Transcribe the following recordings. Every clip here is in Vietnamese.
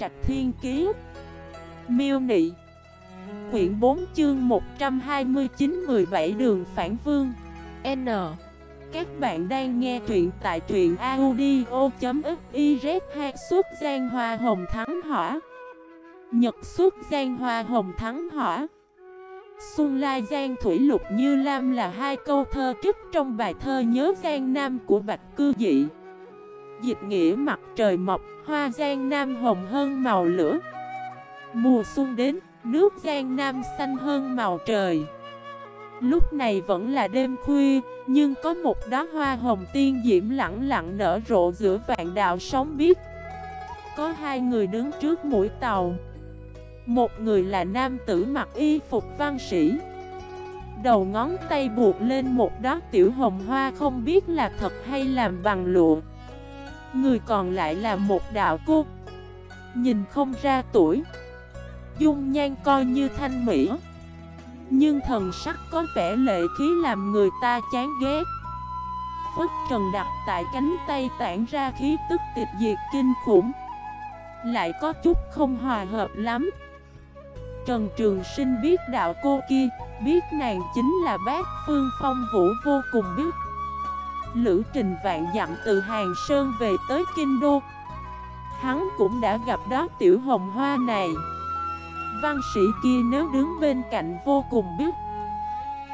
Trạch Thiên Kiế Miêu Nị. Quyển 4 chương 129-17 đường phản vương. N. Các bạn đang nghe truyện tại truyện audio.xyz Hai xuất Giang Hoa Hồng Thắng Hỏa. Nhật xuất Giang Hoa Hồng Thắng Hỏa. Xuân Lai Giang Thủy Lục Như Lam là hai câu thơ trích trong bài thơ Nhớ Giang Nam của Bạch Cư Dị. Dịch nghĩa mặt trời mọc, hoa Giang Nam hồng hơn màu lửa. Mùa xuân đến, nước Giang Nam xanh hơn màu trời. Lúc này vẫn là đêm khuya, nhưng có một đóa hoa hồng tiên diễm lặng lặng nở rộ giữa vạn đạo sóng biếc. Có hai người đứng trước mũi tàu. Một người là nam tử mặc y phục văn sĩ. Đầu ngón tay buộc lên một đóa tiểu hồng hoa không biết là thật hay làm bằng lụa. Người còn lại là một đạo cô. Nhìn không ra tuổi. Dung nhan coi như thanh mỹ. Nhưng thần sắc có vẻ lệ khí làm người ta chán ghét. Phất trần đặt tại cánh tay tản ra khí tức tịch diệt kinh khủng. Lại có chút không hòa hợp lắm. Trần Trường Sinh biết đạo cô kia, biết nàng chính là bác Phương Phong Vũ vô cùng biết. Lữ trình vạn dặm từ Hàng Sơn về tới Kinh Đô. Hắn cũng đã gặp đó tiểu hồng hoa này. Văn sĩ kia nếu đứng bên cạnh vô cùng biết.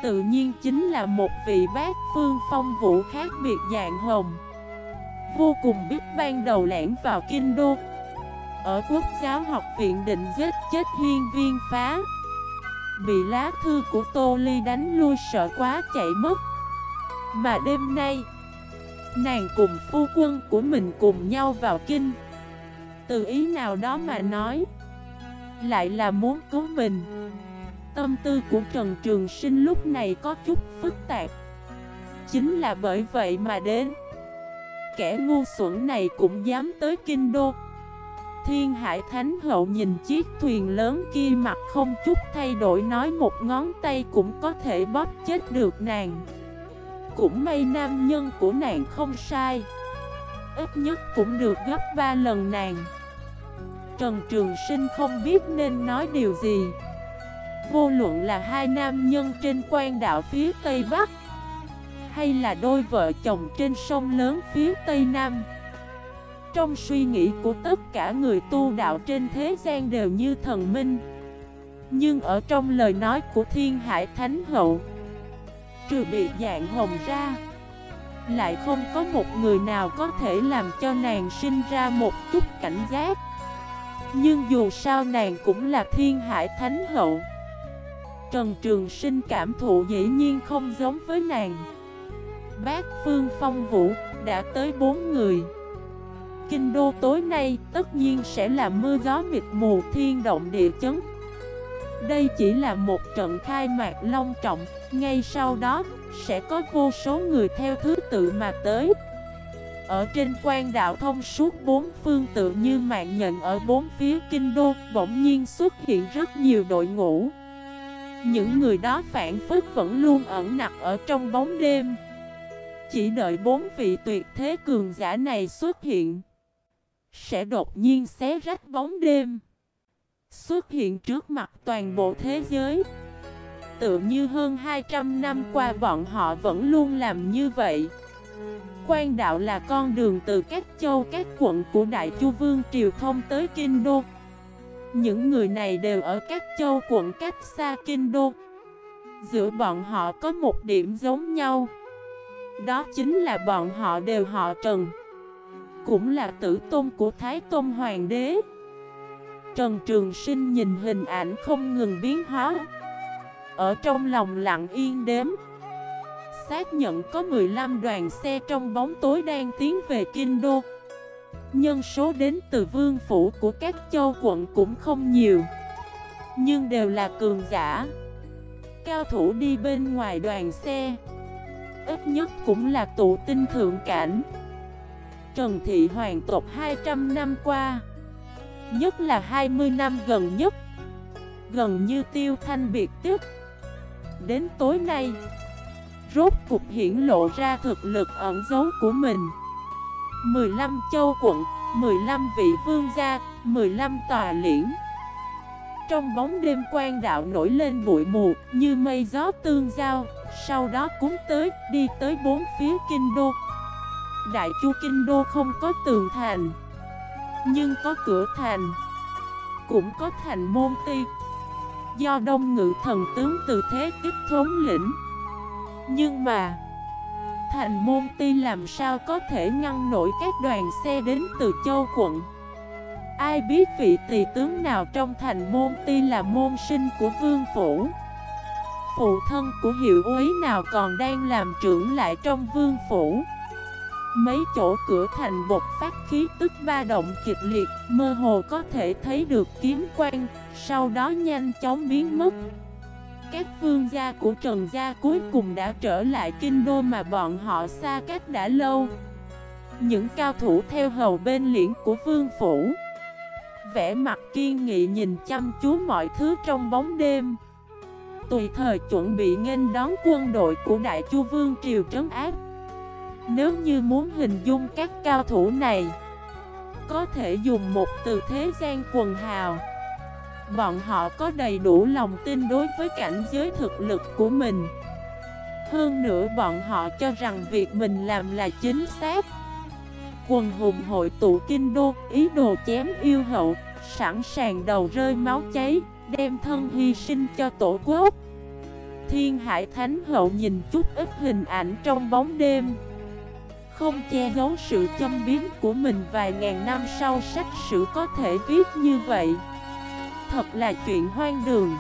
Tự nhiên chính là một vị bác Phương Phong Vũ khác biệt dạng hồng. Vô cùng biết ban đầu lẻn vào Kinh Đô. Ở quốc giáo học viện định giết chết huyên viên phá Bị lá thư của Tô Ly đánh lui sợ quá chạy mất Mà đêm nay Nàng cùng phu quân của mình cùng nhau vào kinh. Từ ý nào đó mà nói, Lại là muốn cứu mình. Tâm tư của Trần Trường Sinh lúc này có chút phức tạp. Chính là bởi vậy mà đến. Kẻ ngu xuẩn này cũng dám tới kinh đô. Thiên Hải Thánh Hậu nhìn chiếc thuyền lớn kia mặt không chút thay đổi nói một ngón tay cũng có thể bóp chết được nàng. Cũng may nam nhân của nàng không sai. Ít nhất cũng được gấp ba lần nàng. Trần Trường Sinh không biết nên nói điều gì. Vô luận là hai nam nhân trên quan đạo phía Tây Bắc, Hay là đôi vợ chồng trên sông lớn phía Tây Nam, trong suy nghĩ của tất cả người tu đạo trên thế gian đều như thần minh. Nhưng ở trong lời nói của Thiên Hải Thánh Hậu Trừ bị dạng hồng ra, Lại không có một người nào có thể làm cho nàng sinh ra một chút cảnh giác. Nhưng dù sao nàng cũng là Thiên Hải Thánh Hậu. Trần Trường Sinh cảm thụ dĩ nhiên không giống với nàng. Bác Phương Phong Vũ đã tới bốn người. Kinh đô tối nay tất nhiên sẽ là mưa gió mịt mù thiên động địa chấn đây chỉ là một trận khai mạc long trọng, Ngay sau đó sẽ có vô số người theo thứ tự mà tới. Ở trên quan đạo thông suốt bốn phương tự như mạng nhận ở bốn phía kinh đô, Bỗng nhiên xuất hiện rất nhiều đội ngũ. Những người đó phản phức vẫn luôn ẩn nặc ở trong bóng đêm. Chỉ đợi bốn vị tuyệt thế cường giả này xuất hiện, sẽ đột nhiên xé rách bóng đêm. Xuất hiện trước mặt toàn bộ thế giới. Tự như hơn 200 năm qua bọn họ vẫn luôn làm như vậy. Quan đạo là con đường từ các châu, các quận của Đại Chu Vương Triều thông tới Kinh Đô. Những người này đều ở các châu, quận cách xa Kinh Đô. Giữa bọn họ có một điểm giống nhau. Đó chính là bọn họ đều họ Trần, cũng là tử tôn của Thái Tôn Hoàng đế. Trần Trường Sinh nhìn hình ảnh không ngừng biến hóa. Ở trong lòng lặng yên đếm. Xác nhận có 15 đoàn xe trong bóng tối đang tiến về Kinh Đô. Nhân số đến từ vương phủ của các châu quận cũng không nhiều. Nhưng đều là cường giả. Cao thủ đi bên ngoài đoàn xe. Ít nhất cũng là tụ tinh thượng cảnh. Trần Thị Hoàng tộc 200 năm qua. Nhất là 20 năm gần nhất. Gần như tiêu thanh biệt tức. Đến tối nay, Rốt cục hiển lộ ra thực lực ẩn giấu của mình. 15 châu quận 15 vị vương gia 15 tòa liễn. Trong bóng đêm quan đạo nổi lên bụi mù Như mây gió tương giao, Sau đó cúng tới, Đi tới bốn phía kinh đô. Đại chu kinh đô không có tường thành. Nhưng có cửa thành, Cũng có thành môn ti. Do đông ngự thần tướng từ thế kích thống lĩnh. Nhưng mà, Thành môn ti làm sao có thể ngăn nổi các đoàn xe đến từ châu quận? Ai biết vị tỳ tướng nào trong thành môn ti là môn sinh của vương phủ? Phụ thân của hiệu úy nào còn đang làm trưởng lại trong vương phủ? Mấy chỗ cửa thành bột phát khí tức ba động kịch liệt, Mơ hồ có thể thấy được kiếm quang, Sau đó nhanh chóng biến mất. Các vương gia của Trần Gia cuối cùng đã trở lại kinh đô mà bọn họ xa cách đã lâu. Những cao thủ theo hầu bên liễn của vương phủ Vẽ mặt kiên nghị nhìn chăm chú mọi thứ trong bóng đêm. Tùy thời chuẩn bị nghênh đón quân đội của Đại Chu Vương Triều trấn áp nếu như muốn hình dung các cao thủ này Có thể dùng một từ thế gian quần hào. Bọn họ có đầy đủ lòng tin đối với cảnh giới thực lực của mình. Hơn nữa bọn họ cho rằng việc mình làm là chính xác. Quần hùng hội tụ kinh đô, ý đồ chém yêu hậu Sẵn sàng đầu rơi máu cháy, đem thân hy sinh cho tổ quốc. Thiên Hải Thánh Hậu nhìn chút ít hình ảnh trong bóng đêm. Không che giấu sự châm biếm của mình vài ngàn năm sau sách sử có thể viết như vậy thật là chuyện hoang đường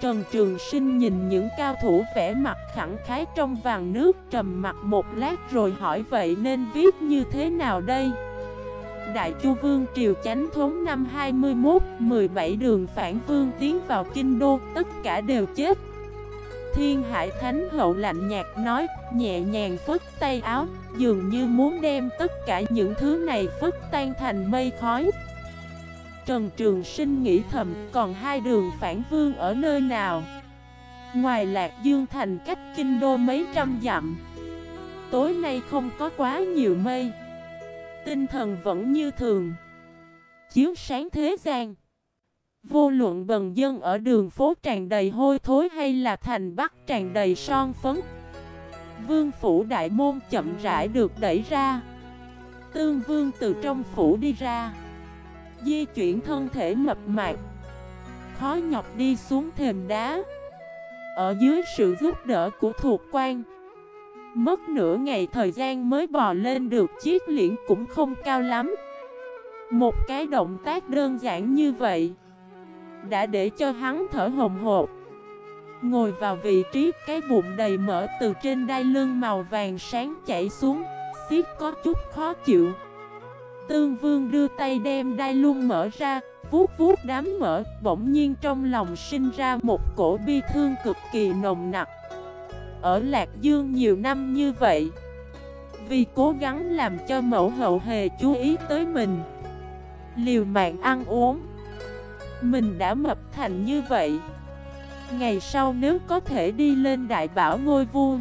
Trần Trường Sinh nhìn những cao thủ vẽ mặt khẳng khái trong vàng nước trầm mặt một lát rồi hỏi vậy nên viết như thế nào đây? Đại Chu Vương Triều Chánh Thống năm 21, 17 đường phản vương tiến vào kinh đô, tất cả đều chết. Thiên Hải Thánh Hậu lạnh nhạt nói, nhẹ nhàng phất tay áo, dường như muốn đem tất cả những thứ này phất tan thành mây khói. Trần Trường Sinh nghĩ thầm còn hai đường phản vương ở nơi nào? Ngoài Lạc Dương thành cách kinh đô mấy trăm dặm. Tối nay không có quá nhiều mây. Tinh thần vẫn như thường. Chiếu sáng thế gian. Vô luận bần dân ở đường phố tràn đầy hôi thối hay là thành bắc tràn đầy son phấn, Vương phủ đại môn chậm rãi được đẩy ra. Tương vương từ trong phủ đi ra, Di chuyển thân thể mập mạp, Khó nhọc đi xuống thềm đá. Ở dưới sự giúp đỡ của thuộc quan, Mất nửa ngày thời gian mới bò lên được chiếc liễn cũng không cao lắm. Một cái động tác đơn giản như vậy đã để cho hắn thở hồng hộp Ngồi vào vị trí cái bụng đầy mỡ từ trên đai lưng màu vàng sáng chảy xuống Xiết có chút khó chịu Tương Vương đưa tay đem đai luôn mở ra, vuốt vuốt đám mỡ, bỗng nhiên trong lòng sinh ra một cổ bi thương cực kỳ nồng nặc. Ở Lạc Dương nhiều năm như vậy, vì cố gắng làm cho mẫu hậu hề chú ý tới mình, liều mạng ăn uống, mình đã mập thành như vậy. Ngày sau nếu có thể đi lên đại bảo ngôi vua,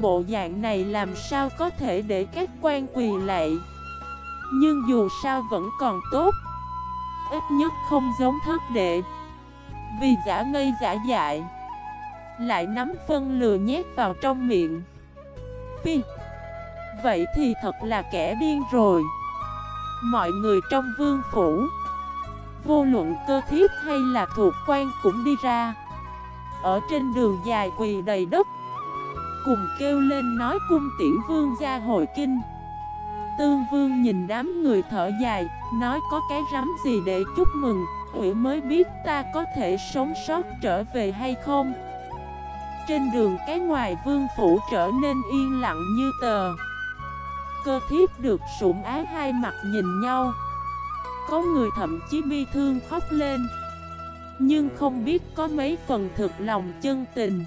Bộ dạng này làm sao có thể để các quan quỳ lạy? Nhưng dù sao vẫn còn tốt. Ít nhất không giống thất đệ. Vì giả ngây giả dại, Lại nắm phân lừa nhét vào trong miệng. Phi, Vậy thì thật là kẻ điên rồi. Mọi người trong vương phủ Vô luận cơ thiếp hay là thuộc quan cũng đi ra Ở trên đường dài quỳ đầy đất Cùng kêu lên nói cung tiễn vương ra hồi kinh Tương Vương nhìn đám người thở dài, nói có cái rắm gì để chúc mừng, Ủy mới biết ta có thể sống sót trở về hay không. Trên đường cái ngoài vương phủ trở nên yên lặng như tờ. Cơ thiếp được sủng ái hai mặt nhìn nhau. Có người thậm chí bi thương khóc lên. Nhưng không biết có mấy phần thực lòng chân tình.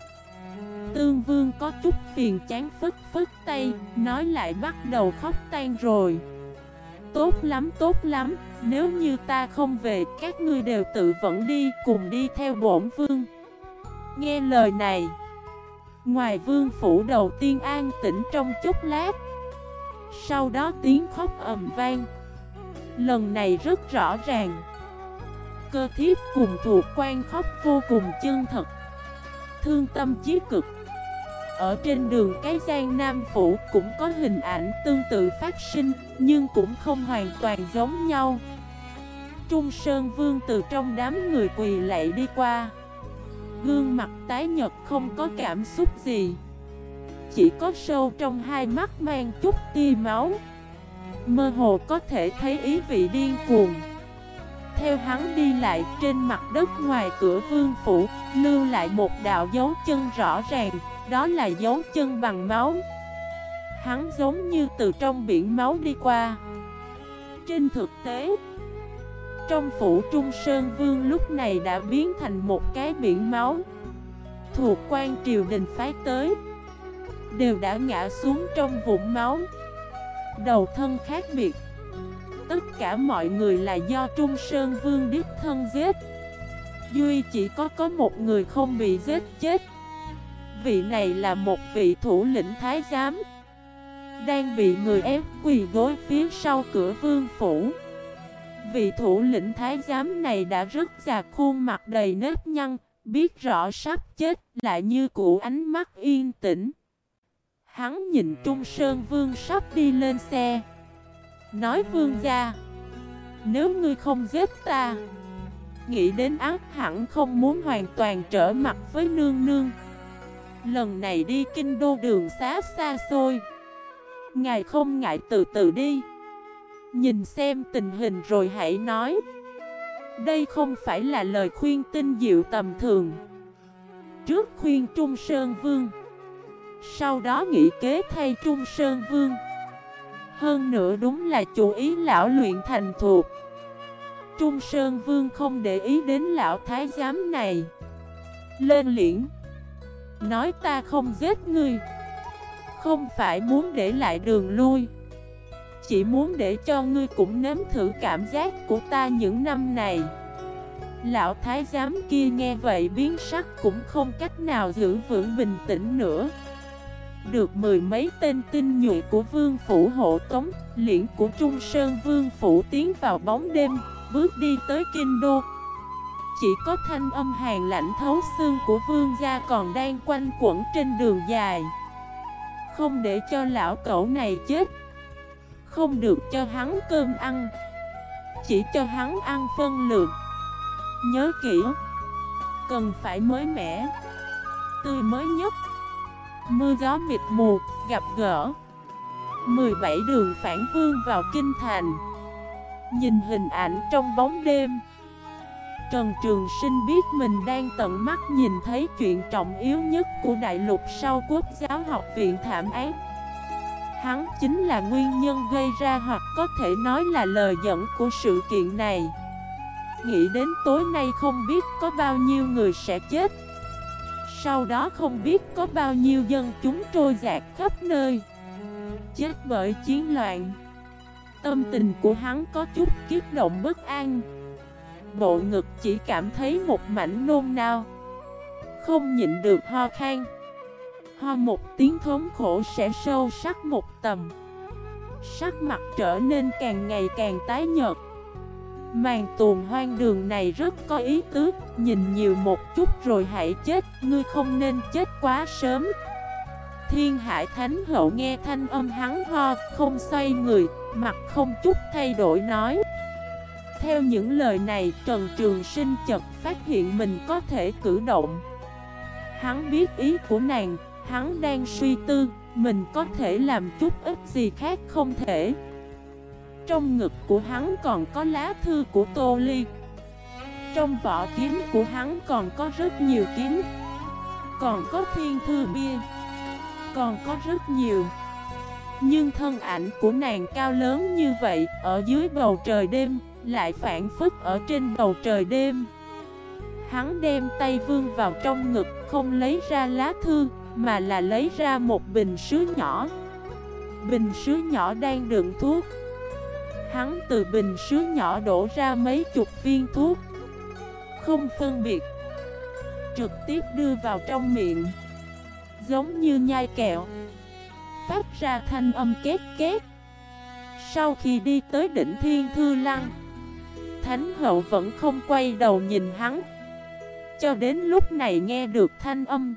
Tương Vương có chút phiền chán phức phức tay, nói lại bắt đầu khóc tan rồi. Tốt lắm, tốt lắm, nếu như ta không về, các ngươi đều tự vẫn đi, cùng đi theo bổn vương. Nghe lời này, ngoài vương phủ đầu tiên an tĩnh trong chút lát, sau đó tiếng khóc ầm vang. Lần này rất rõ ràng. Cơ thiếp cùng thuộc quan khóc vô cùng chân thật. Thương tâm chí cực. Ở trên đường cái gian Nam Phủ cũng có hình ảnh tương tự phát sinh, Nhưng cũng không hoàn toàn giống nhau. Trung Sơn Vương từ trong đám người quỳ lạy đi qua. Gương mặt tái nhật không có cảm xúc gì. Chỉ có sâu trong hai mắt mang chút tia máu. Mơ hồ có thể thấy ý vị điên cuồng. Theo hắn đi lại trên mặt đất ngoài cửa vương phủ, Lưu lại một đạo dấu chân rõ ràng, Đó là dấu chân bằng máu. Hắn giống như từ trong biển máu đi qua. Trên thực tế, Trong phủ Trung Sơn Vương lúc này đã biến thành một cái biển máu. Thuộc quan triều đình phái tới, Đều đã ngã xuống trong vũng máu. Đầu thân khác biệt. Tất cả mọi người là do Trung Sơn Vương đích thân giết. Duy chỉ có có một người không bị giết chết. Vị này là một vị thủ lĩnh thái giám, Đang bị người ép quỳ gối phía sau cửa vương phủ. Vị thủ lĩnh thái giám này đã rất già khuôn mặt đầy nếp nhăn, Biết rõ sắp chết lại như cụ ánh mắt yên tĩnh. Hắn nhìn Trung Sơn Vương sắp đi lên xe. Nói, Vương gia, Nếu ngươi không giết ta, Nghĩ đến ác hẳn không muốn hoàn toàn trở mặt với nương nương. Lần này đi kinh đô đường xá xa xôi. Ngài không ngại từ từ đi. Nhìn xem tình hình rồi hãy nói. Đây không phải là lời khuyên tinh diệu tầm thường. Trước khuyên Trung Sơn Vương sau đó nghĩ kế thay Trung Sơn Vương. Hơn nữa đúng là chủ ý lão luyện thành thuộc. Trung Sơn Vương không để ý đến lão thái giám này. Lên liễn. Nói ta không giết ngươi. Không phải muốn để lại đường lui. Chỉ muốn để cho ngươi cũng nếm thử cảm giác của ta những năm này. Lão thái giám kia nghe vậy biến sắc cũng không cách nào giữ vững bình tĩnh nữa được mười mấy tên tinh nhuệ của vương phủ hộ tống, liễn của Trung Sơn vương phủ tiến vào bóng đêm, bước đi tới kinh đô. Chỉ có thanh âm hàng lạnh thấu xương của vương gia còn đang quanh quẩn trên đường dài. Không để cho lão cẩu này chết. Không được cho hắn cơm ăn. Chỉ cho hắn ăn phân lượng. Nhớ kỹ. Cần phải mới mẻ. Tươi mới nhất. Mưa gió mịt mù, gặp gỡ. 17 đường phản vương vào kinh thành. Nhìn hình ảnh trong bóng đêm. Trần Trường Sinh biết mình đang tận mắt nhìn thấy chuyện trọng yếu nhất của đại lục sau quốc giáo học viện thảm án Hắn chính là nguyên nhân gây ra hoặc có thể nói là lời dẫn của sự kiện này. Nghĩ đến tối nay không biết có bao nhiêu người sẽ chết sau đó không biết có bao nhiêu dân chúng trôi dạt khắp nơi. Chết bởi chiến loạn. Tâm tình của hắn có chút kiết động bất an. Bộ ngực chỉ cảm thấy một mảnh nôn nao. Không nhịn được ho khan. Ho một tiếng thống khổ sẽ sâu sắc một tầm. Sắc mặt trở nên càng ngày càng tái nhợt. Màn tuồn hoang đường này rất có ý tứ. Nhìn nhiều một chút rồi hãy chết. Ngươi không nên chết quá sớm. Thiên hải thánh hậu nghe thanh âm hắn ho, Không xoay người, Mặt không chút thay đổi nói. Theo những lời này, Trần Trường Sinh chợt phát hiện mình có thể cử động. Hắn biết ý của nàng, Hắn đang suy tư, Mình có thể làm chút ít gì khác không thể trong ngực của hắn còn có lá thư của Tô Ly. Trong vỏ kiếm của hắn còn có rất nhiều kiếm Còn có thiên thư bia. Còn có rất nhiều. Nhưng thân ảnh của nàng cao lớn như vậy Ở dưới bầu trời đêm Lại phản phức ở trên bầu trời đêm. Hắn đem tay vương vào trong ngực, Không lấy ra lá thư, Mà là lấy ra một bình sứ nhỏ. Bình sứ nhỏ đang đựng thuốc. Hắn từ bình sứ nhỏ đổ ra mấy chục viên thuốc. Không phân biệt. Trực tiếp đưa vào trong miệng. Giống như nhai kẹo. Phát ra thanh âm két két. Sau khi đi tới đỉnh Thiên Thư Lăng, Thánh hậu vẫn không quay đầu nhìn hắn. Cho đến lúc này nghe được thanh âm,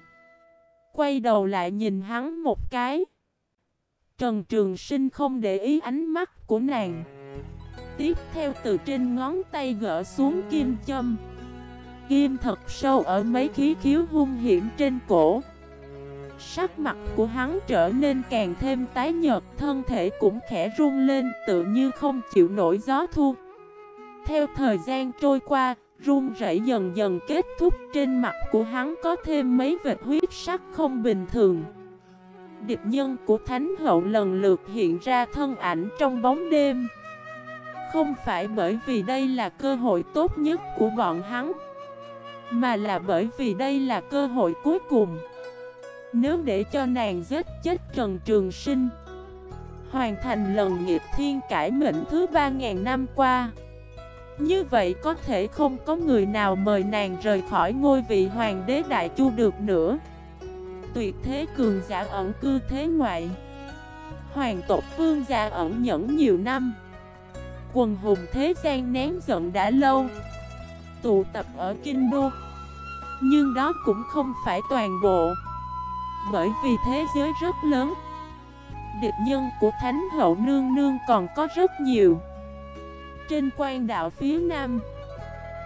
Quay đầu lại nhìn hắn một cái. Trần Trường Sinh không để ý ánh mắt của nàng. Tiếp theo từ trên ngón tay gỡ xuống kim châm. Kim thật sâu ở mấy khí khiếu hung hiểm trên cổ. Sắc mặt của hắn trở nên càng thêm tái nhợt, Thân thể cũng khẽ run lên, tự như không chịu nổi gió thu. Theo thời gian trôi qua, Run rẩy dần dần kết thúc, trên mặt của hắn có thêm mấy vệt huyết sắc không bình thường. Điệp nhân của Thánh Hậu lần lượt hiện ra thân ảnh trong bóng đêm. Không phải bởi vì đây là cơ hội tốt nhất của bọn hắn, Mà là bởi vì đây là cơ hội cuối cùng. Nếu để cho nàng giết chết Trần Trường Sinh, Hoàn thành lần nghiệp thiên cải mệnh thứ 3.000 năm qua, Như vậy có thể không có người nào mời nàng rời khỏi ngôi vị hoàng đế đại chu được nữa. Tuyệt thế cường giả ẩn cư thế ngoại, Hoàng tộc vương gia ẩn nhẫn nhiều năm. Quần hùng thế gian nén giận đã lâu, Tụ tập ở Kinh Đô. Nhưng đó cũng không phải toàn bộ, Bởi vì thế giới rất lớn. Địch nhân của Thánh Hậu Nương Nương còn có rất nhiều. Trên quan đạo phía nam,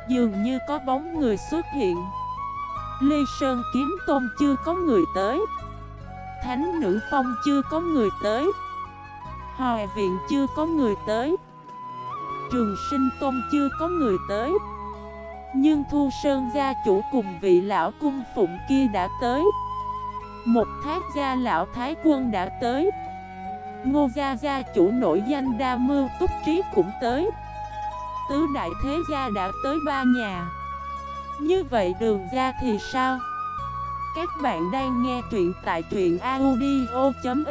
Dường như có bóng người xuất hiện. Lê Sơn Kiếm Tôn chưa có người tới. Thánh Nữ Phong chưa có người tới. Hòa Viện chưa có người tới. Trường Sinh Tôn chưa có người tới. Nhưng Thu Sơn gia chủ cùng vị lão cung phụng kia đã tới. Một thác gia lão thái quân đã tới. Ngô gia gia chủ nổi danh đa mưu túc trí cũng tới. Tứ đại thế gia đã tới ba nhà. Như vậy đường gia thì sao? Các bạn đang nghe truyện tại truyện audio.fif